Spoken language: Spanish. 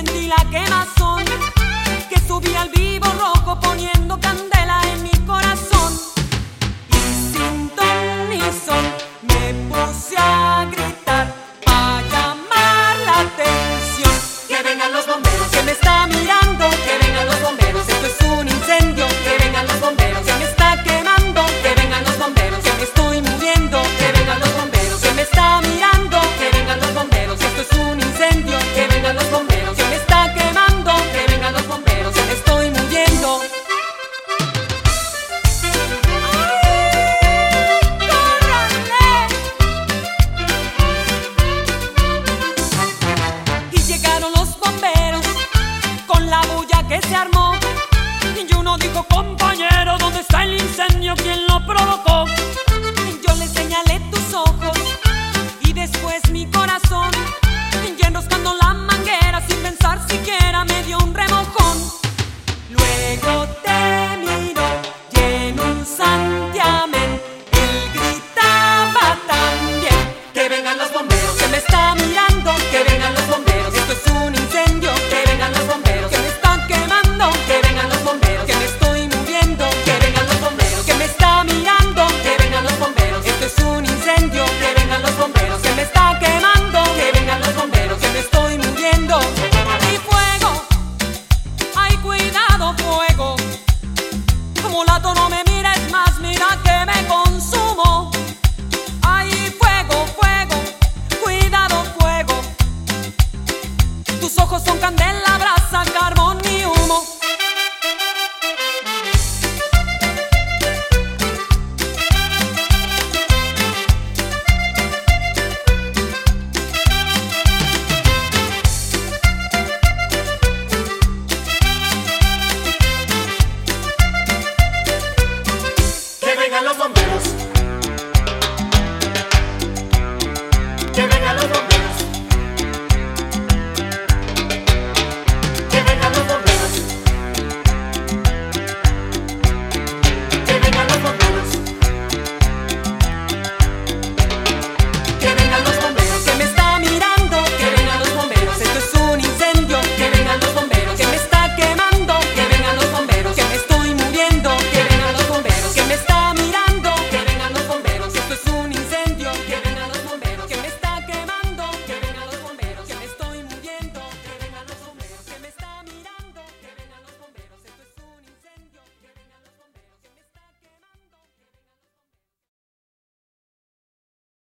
sentí la quemazón que subí al vivo rojo poniendo candela. que se armó. Y uno dijo, compañero, ¿dónde está el incendio? ¿Quién lo provocó? candela.